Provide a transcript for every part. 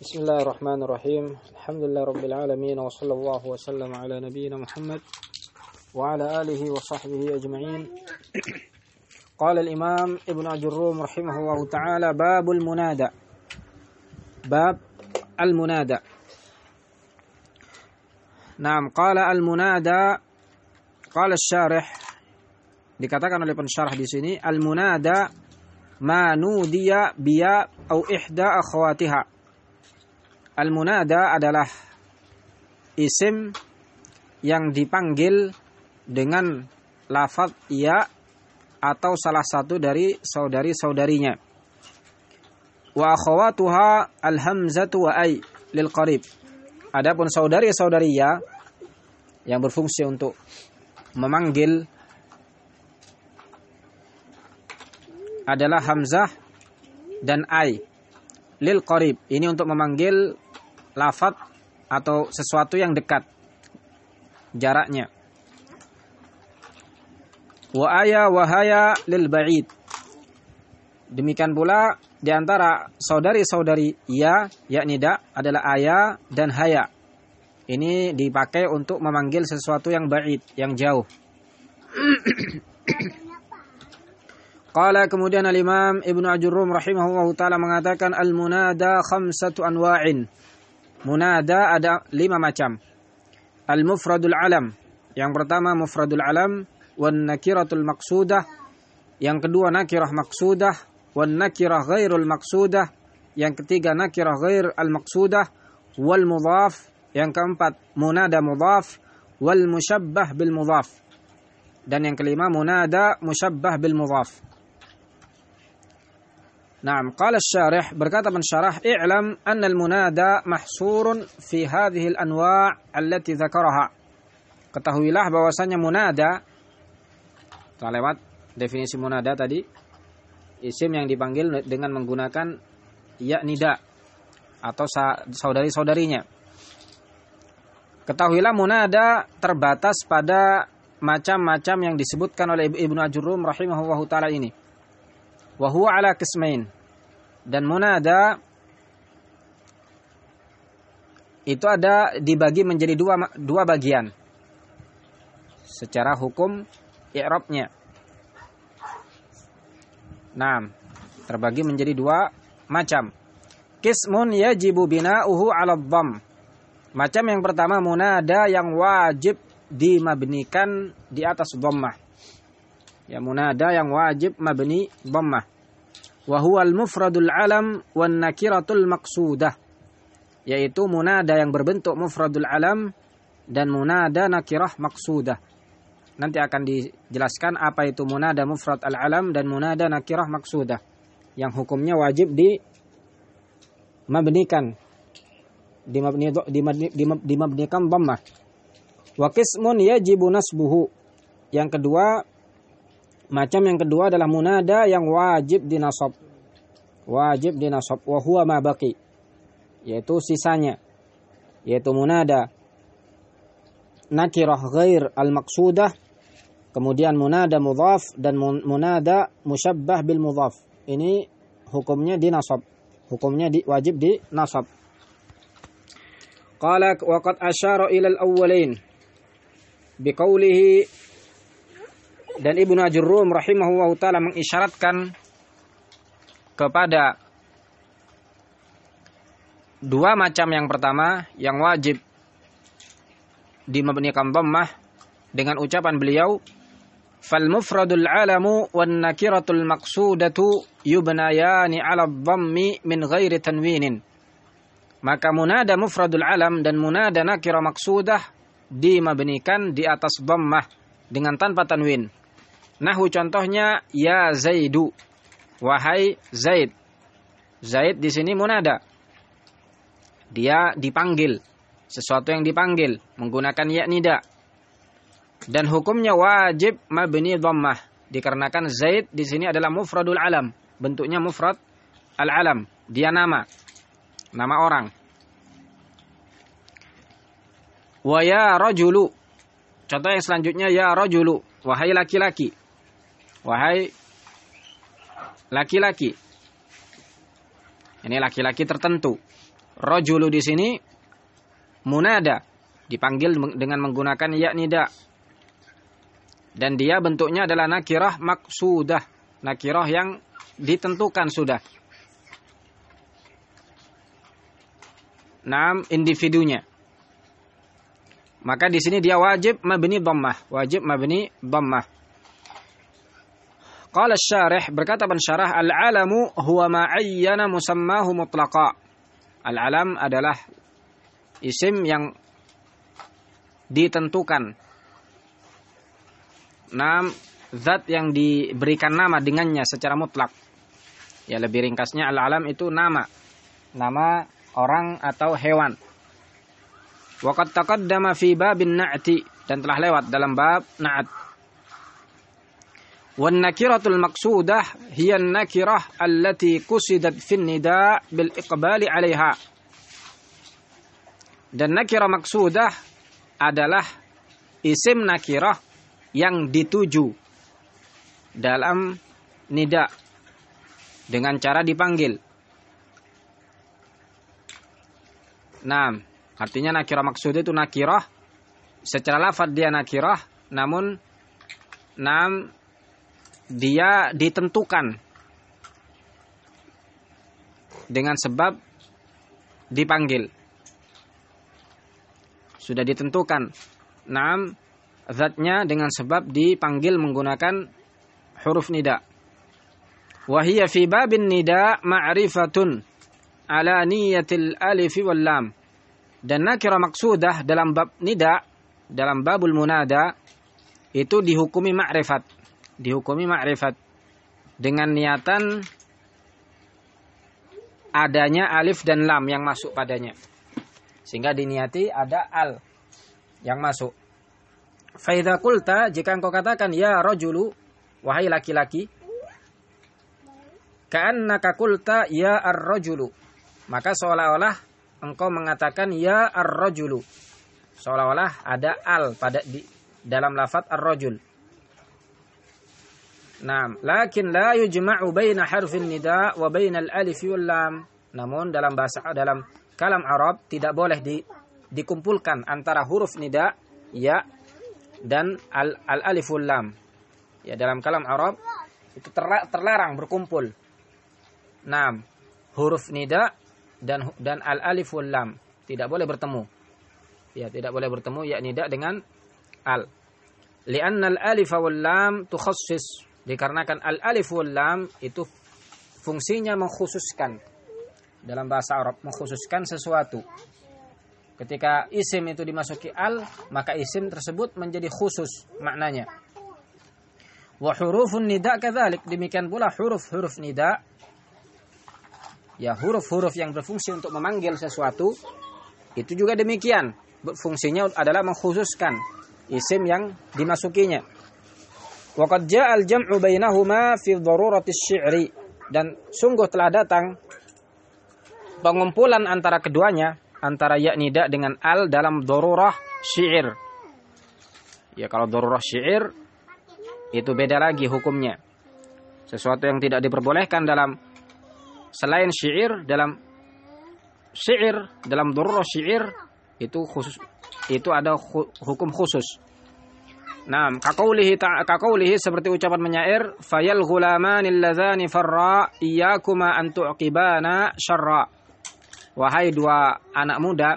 بسم الله الرحمن الرحيم. الحمد لله رب العالمين وصلى الله وسلم على نبينا محمد وعلى آله وصحبه أجمعين. قال الإمام ابن أجروم رحمه الله تعالى باب المنادى. باب المنادى. نعم قال المنادى قال الشارح dikatakan oleh pensyarah di sini al-munada ma nudiya biya au ihda akhwatiha al-munada adalah isim yang dipanggil dengan lafaz ya atau salah satu dari saudari-saudarinya wa akhawatuha al-hamzatu wa ay lil qarib adapun saudari-saudari ya yang berfungsi untuk memanggil adalah hamzah dan ai lil qarib. Ini untuk memanggil lafat atau sesuatu yang dekat jaraknya. Wa aya wa haya lil ba'id. Demikian pula di antara saudari-saudari ya yakni da adalah aya dan haya. Ini dipakai untuk memanggil sesuatu yang ba'id, yang jauh. Qala kemudian al-Imam Ibnu Ajurrum rahimahullahu taala mengatakan al-munada khamsatu anwa'in. Munada ada lima macam. Al-mufradul alam. Yang pertama mufradul alam wan nakiratul maqsudah. Yang kedua nakirah maqsudah wan nakirah ghairul maqsudah. Yang ketiga nakirah ghair al-maqsudah wal mudhaf. Yang keempat munada mudhaf wal musyabbah bil mudhaf. Dan yang kelima munada musyabbah bil mudhaf. Naam, qala syarih berkata pensyarah i'lam anna al-munada mahsurun fi hadhihi al-anwa' allati dzakaraha. Ketahuilah bahwasanya munada telah lewat definisi munada tadi isim yang dipanggil dengan menggunakan ya nida atau saudari-saudarinya. Ketahuilah munada terbatas pada macam-macam yang disebutkan oleh Ibnu Ajurum rahimahullahu taala ini wa ala qismain dan munada itu ada dibagi menjadi dua dua bagian secara hukum i'rabnya. Nah, terbagi menjadi dua macam. Kismun yajibu bina'uhu 'ala dhamm. Macam yang pertama munada yang wajib dimabnikan di atas dhammah. Ya munada yang wajib mabni dhammah. Wa huwa al-mufradul alam wan nakiratul maqsudah. Yaitu munada yang berbentuk mufradul alam dan munada nakirah maqsudah. Nanti akan dijelaskan apa itu munada mufrad al-alam dan munada nakirah maqsudah. Yang hukumnya wajib di mabnikan dimabni dimabnikan dhammah. Wa qismun yajibu nasbuhu. Yang kedua Macam yang kedua adalah munada yang wajib dinasab. Wajib dinasab wa huwa ma baqi. Yaitu sisanya. Yaitu munada nakirah ghair al-maqsudah. Kemudian munada mudhaf dan munada musyabbah bil mudhaf. Ini hukumnya dinasab. Hukumnya di, wajib dinasab. Qala wa qad asyara ila al-awwalain biqaulihi dan Ibnu Ajurrum rahimahullah taala mengisyaratkan kepada dua macam yang pertama yang wajib dimabnikan dhammah dengan ucapan beliau fal mufradul alamu wan nakiratul maqsudatu yubnayani 'ala dhammi min ghairi tanwinin. Maka munada mufradul alam dan munada nakira maqsudah dimabnikan di atas dhammah dengan tanpa tanwin Nahu contohnya ya Zaidu. Wahai Zaid. Zaid di sini munada. Dia dipanggil. Sesuatu yang dipanggil menggunakan ya nida. Dan hukumnya wajib mabni dhammah dikarenakan Zaid di sini adalah mufradul alam. Bentuknya mufrad al-alam. Dia nama. Nama orang. Wa ya rajulu. Contoh yang selanjutnya ya rajulu. Wahai laki-laki. Wahai laki-laki. Ini laki-laki tertentu. rajulu di sini munada dipanggil dengan menggunakan ya nida dan dia bentuknya adalah nakirah maksudah nakirah yang ditentukan sudah enam individunya maka di sini dia wajib mabni dhammah wajib mabni dhammah Qala syarih berkata pensyarah al-alamu huwa ma ayyana musammahu mutlaqa. Al-alam adalah isim yang ditentukan. Nam zat yang diberikan nama dengannya secara mutlak. Ya lebih ringkasnya al-alam itu nama. Nama orang atau hewan. Waqad taqaddama fi babin na'ti dan telah lewat dalam bab na'at والنكرة المقصودة هي النكرة التي قصدت في النداء بالإقبال عليها dan nakirah maksudah adalah isim nakirah yang dituju dalam nida dengan cara dipanggil. Nah, artinya nakirah maksudah itu nakirah secara lafaz dia nakirah namun nam dia ditentukan dengan sebab dipanggil. Sudah ditentukan. Naam zatnya dengan sebab dipanggil menggunakan huruf nida. Wahia fi babin nida ma'rifatun ala niyatil alif wal lam. Dan nakira maksudah dalam bab nida, dalam babul munada, itu dihukumi ma'rifat dihukumi ma'rifat dengan niatan adanya alif dan lam yang masuk padanya. Sehingga diniati ada al yang masuk. Faidha kulta jika engkau katakan ya rojulu wahai laki-laki ka'annaka kulta ya ar-rajulu maka seolah-olah engkau mengatakan ya ar-rajulu seolah-olah ada al pada di dalam lafat ar-rajul Naam, lakin la yujma'u baina harfin nida wa baina al-alif wal lam. Namun dalam bahasa dalam kalam Arab tidak boleh di, dikumpulkan antara huruf nida ya dan al, al alif wal lam. Ya dalam kalam Arab itu terlarang berkumpul. Naam, huruf nida dan dan al alif wal lam tidak boleh bertemu. Ya, tidak boleh bertemu ya nida dengan al. Lianna al alif wal lam tukhassis Dikarenakan al-alif wal lam itu fungsinya mengkhususkan dalam bahasa Arab mengkhususkan sesuatu. Ketika isim itu dimasuki al, maka isim tersebut menjadi khusus maknanya. Wa hurufun nida kadzalik, demikian pula huruf-huruf nida ya huruf-huruf yang berfungsi untuk memanggil sesuatu itu juga demikian. Fungsinya adalah mengkhususkan isim yang dimasukinya. Waqad ja'al jam'u bainahuma fi darurati syi'ri dan sungguh telah datang pengumpulan antara keduanya antara ya nida dengan al dalam darurah syair. Ya kalau darurah syair itu beda lagi hukumnya. Sesuatu yang tidak diperbolehkan dalam selain syair dalam syair dalam darurah syair itu khusus itu ada hukum khusus. Nah, kakaulihi kakaulihi seperti ucapan menyair, fayal ghulamanil ladzani farra iyyakuma an tu'qibana syarra. Wahai dua anak muda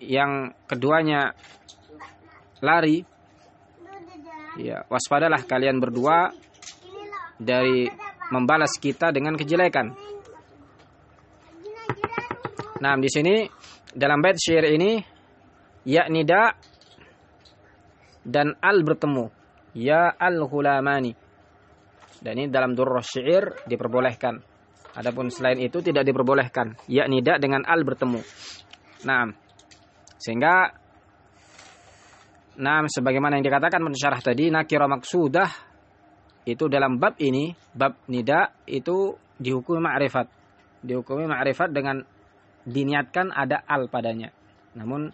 yang keduanya lari, ya waspadalah kalian berdua dari membalas kita dengan kejelekan. Nah, di sini dalam bait syair ini ya nida dan al bertemu. Ya al-ghulamani. Dan ini dalam durrah syair diperbolehkan. Adapun selain itu tidak diperbolehkan. Ya nida dengan al bertemu. Nah, sehingga Nah, sebagaimana yang dikatakan pensyarah tadi, nakira maksudah itu dalam bab ini, bab nida itu dihukumi ma'rifat. Dihukumi ma'rifat dengan diniatkan ada al padanya. Namun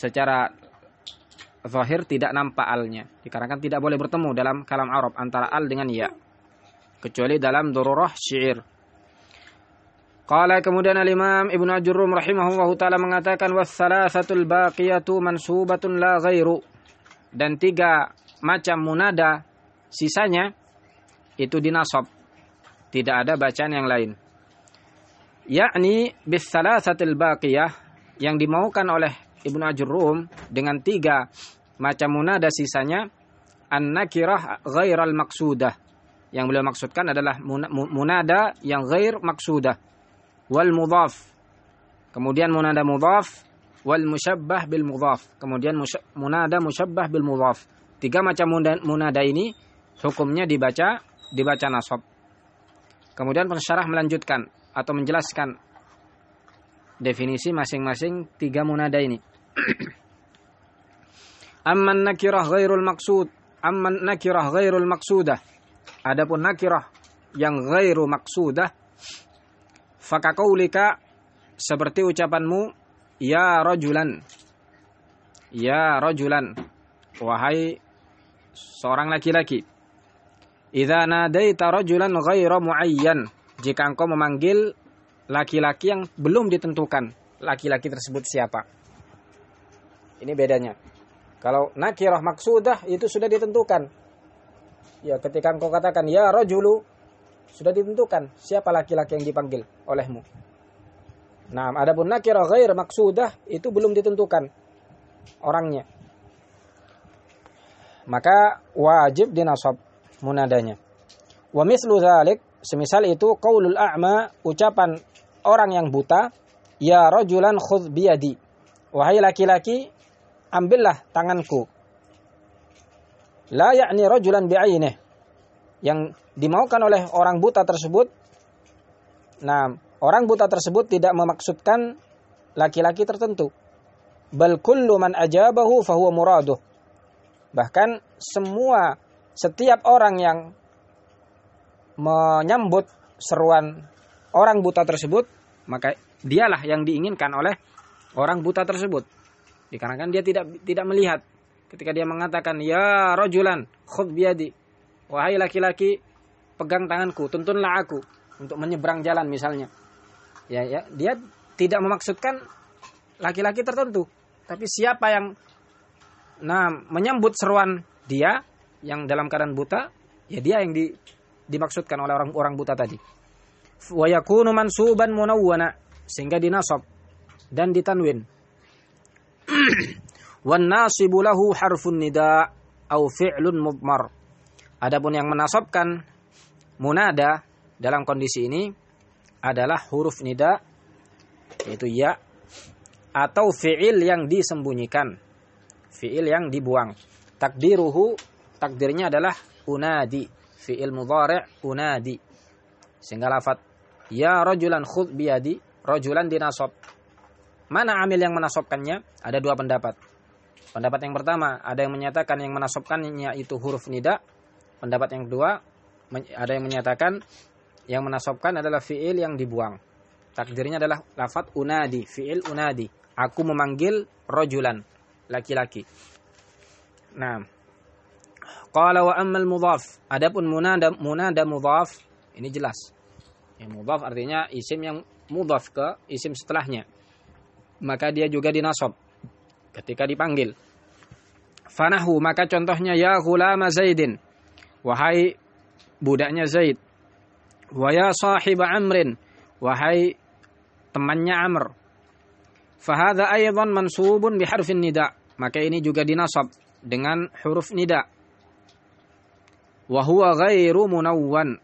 secara zahir tidak nampak alnya dikarenakan tidak boleh bertemu dalam kalam Arab antara al dengan ya kecuali dalam dororah syair Qala kemudian al-Imam Ibnu Ajurrum rahimahullah taala mengatakan wassalasatul baqiyatu mansubatun la ghairu. Dan tiga macam munada sisanya itu dinasab. Tidak ada bacaan yang lain. Yakni bis salasatil baqiyah yang dimaukan oleh Ibnu Ajurrum dengan tiga macam munada sisanya an-nakirah ghairal maksudah. Yang beliau maksudkan adalah munada yang ghair maksudah wal mudhaf. Kemudian munada mudhaf wal musyabbah bil mudhaf. Kemudian munada musyabbah bil mudhaf. Tiga macam munada ini hukumnya dibaca dibaca nasab. Kemudian pensyarah melanjutkan atau menjelaskan definisi masing-masing tiga munada ini. Amman nakirah ghairul maksud, amman nakirah ghairul maksudah. Adapun nakirah yang ghairu maksudah Fakakaulika seperti ucapanmu ya rojulan ya rojulan wahai seorang laki-laki. Idza nadaita rajulan ghaira muayyan. Jika engkau memanggil laki-laki yang belum ditentukan laki-laki tersebut siapa ini bedanya kalau nakirah maksudah itu sudah ditentukan ya ketika engkau katakan ya rojulu sudah ditentukan siapa laki-laki yang dipanggil olehmu. Nah, adapun nakira ghair maksudah itu belum ditentukan orangnya. Maka wajib dinasab munadanya. Wa mislu dzalik, semisal itu qaulul a'ma, ucapan orang yang buta, ya rajulan khudh biyadi. Wahai laki-laki, ambillah tanganku. La ya'ni rajulan bi'ainih yang dimaukan oleh orang buta tersebut. Nah, orang buta tersebut tidak memaksudkan laki-laki tertentu. Bal kullu man ajabahu fahuwa muraduh. Bahkan semua setiap orang yang menyambut seruan orang buta tersebut, maka dialah yang diinginkan oleh orang buta tersebut. Dikarenakan dia tidak tidak melihat ketika dia mengatakan ya rajulan khudh biyadi Wahai laki-laki, pegang tanganku, tuntunlah aku untuk menyeberang jalan misalnya. Ya, ya, dia tidak memaksudkan laki-laki tertentu, tapi siapa yang nah menyambut seruan dia yang dalam keadaan buta, ya dia yang di, dimaksudkan oleh orang orang buta tadi. Wa yakunu mansuban munawwana sehingga dinasab dan ditanwin. Wan nasibu lahu harfun nida au fi'lun mudmar Adapun yang menasabkan munada dalam kondisi ini adalah huruf nida yaitu ya atau fiil yang disembunyikan. Fiil yang dibuang. Takdiruhu takdirnya adalah unadi. Fiil mudhari' unadi. Sehingga lafat ya rajulan khud biyadi, rajulan dinasab. Mana amil yang menasabkannya? Ada dua pendapat. Pendapat yang pertama, ada yang menyatakan yang menasabkannya itu huruf nida, Pendapat yang kedua ada yang menyatakan yang menasobkan adalah fiil yang dibuang. Takdirnya adalah lafat unadi, fiil unadi. Aku memanggil rojulan, laki-laki. Nah, qala wa ammal mudhaf. Adapun munada munada mudhaf ini jelas. Yang mudhaf artinya isim yang mudhaf ke isim setelahnya. Maka dia juga dinasob ketika dipanggil. Fanahu maka contohnya ya ghulama Zaidin wahai budaknya Zaid wa ya sahib Amrin wahai temannya Amr fahadha aydan mansubun biharfin nida. Maka ini juga dinasab dengan huruf nida. Wa huwa ghairu munawwan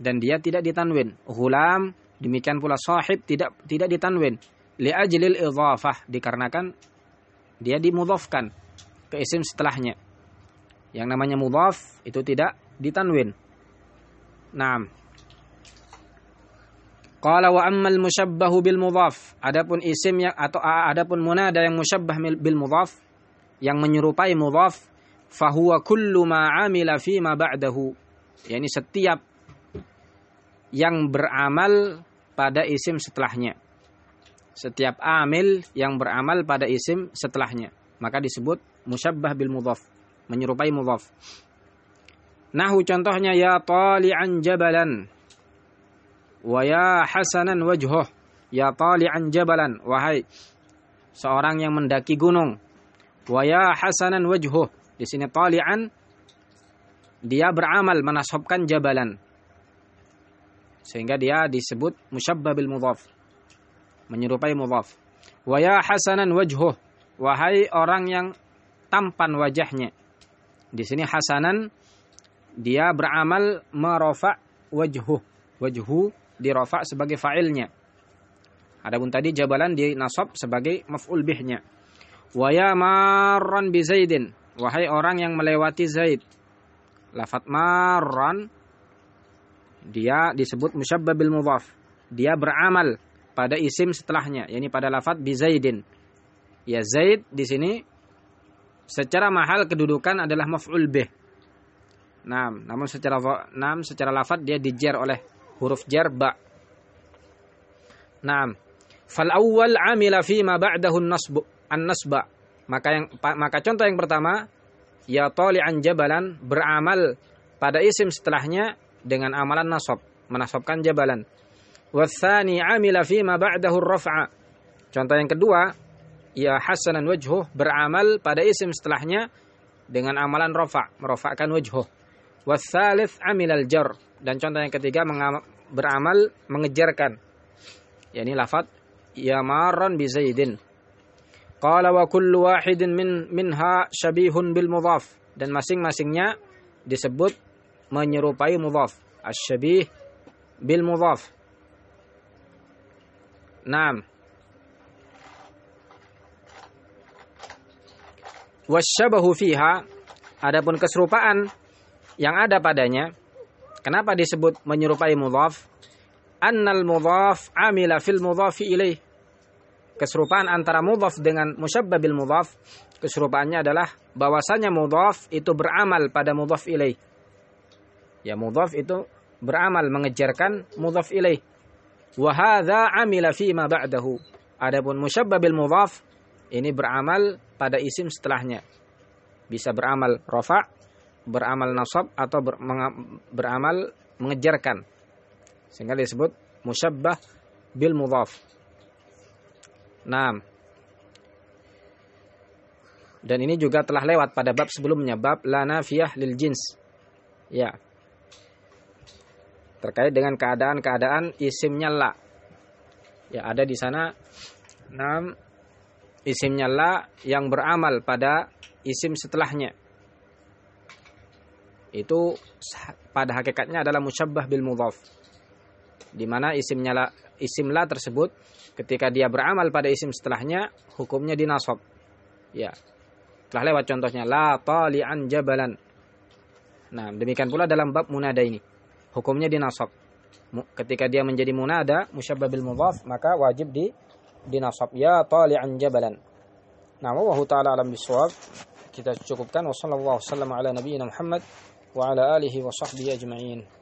dan dia tidak ditanwin. Ghulam demikian pula sahib tidak tidak ditanwin li ajlil idhafah dikarenakan dia dimudhafkan ke isim setelahnya yang namanya mudhaf itu tidak ditanwin. Naam. Qala wa ammal musyabbahu bil mudhaf. Adapun isim yang atau adapun munada yang musyabbah bil mudhaf yang menyerupai mudhaf fahuwa kullu ma amila fi ma ba'dahu. Yani setiap yang beramal pada isim setelahnya. Setiap amil yang beramal pada isim setelahnya. Maka disebut musyabbah bil mudhaf menyerupai mudhaf. Nahu contohnya ya tali'an jabalan. Wa ya hasanan wajhuh ya tali'an jabalan wahai seorang yang mendaki gunung. Wa ya hasanan wajhuh di sini tali'an dia beramal menasabkan jabalan. Sehingga dia disebut musyabbah bil mudhaf. Menyerupai mudhaf. Wa ya hasanan wajhuh wahai orang yang tampan wajahnya. Di sini hasanan dia beramal merofa wajhu. Wajhu dirofa sebagai fa'ilnya. Adapun tadi jabalan di nasab sebagai maf'ul bihnya. Wa ya marran bi Zaidin. Wahai orang yang melewati Zaid. Lafat marran dia disebut musyabbah bil mudhaf. Dia beramal pada isim setelahnya, yakni pada lafat bi Zaidin. Ya Zaid di sini secara mahal kedudukan adalah maf'ul bih. Nah, namun secara nam secara lafat dia dijer oleh huruf jar ba. Nah, fal awwal amila fi ma ba'dahu an-nasb an-nasba. Maka yang maka contoh yang pertama ya tali'an jabalan beramal pada isim setelahnya dengan amalan nasab, menasabkan jabalan. Wathani amila fi ma ba'dahu ar-raf'a. Contoh yang kedua ya hasanan wajhuh beramal pada isim setelahnya dengan amalan rafa, merofakkan wajhuh. Wasalith amilal jar dan contoh yang ketiga beramal mengejarkan. yakni lafat ya marran bi Zaidin. Qala wa kullu wahidin min minha syabihun bil mudhaf dan masing-masingnya disebut menyerupai mudhaf. Asy-syabih bil mudhaf. Naam. wasyabahu fiha. Adapun keserupaan yang ada padanya kenapa disebut menyerupai mudhaf? Annal mudhaf amila fil mudhafi ilaih keserupaan antara mudhaf dengan musyabbah bil mudhaf keserupaannya adalah bahwasanya mudhaf itu beramal pada mudhaf ilaih ya mudhaf itu beramal mengejarkan mudhaf ilaih wa hadza amila fi ma ba'dahu adapun musyabbah bil mudhaf ini beramal pada isim setelahnya. Bisa beramal rofa, beramal nasab atau ber, beramal mengejarkan. Sehingga disebut musyabbah bil mudhaf. Nah, dan ini juga telah lewat pada bab sebelumnya, bab la nafiyah lil jins. Ya. Terkait dengan keadaan-keadaan isimnya la. Ya, ada di sana 6 isimnya la yang beramal pada isim setelahnya. Itu pada hakikatnya adalah musyabbah bil mudhaf. Di mana isimnya la, isim la tersebut ketika dia beramal pada isim setelahnya hukumnya dinasab. Ya. Telah lewat contohnya la tali'an jabalan. Nah, demikian pula dalam bab munada ini. Hukumnya dinasab. Ketika dia menjadi munada musyabbah bil mudhaf maka wajib di dinasab ya tali'an jabalan. Nah, wallahu taala alam bisawab. Kita cukupkan wa sallallahu wasallam ala nabiyyina Muhammad wa ala alihi wa sahbihi ajma'in.